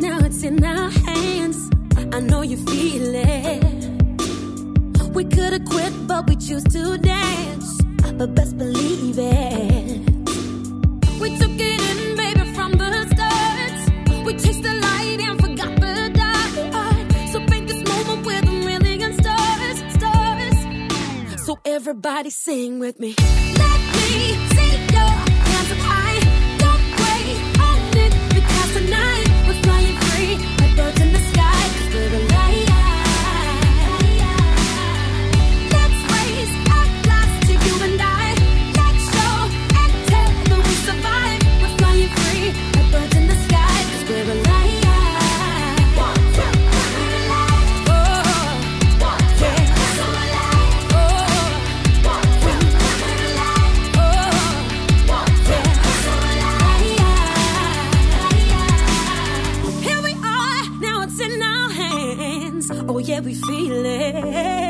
now it's in our hands. I know you feel it. We could have quit, but we choose to dance. But best believe it. We took it in, baby, from the start. We chased the light and forgot the dark. So paint this moment with a million stars, stars. So everybody sing with me. Let me see yeah, we feel it.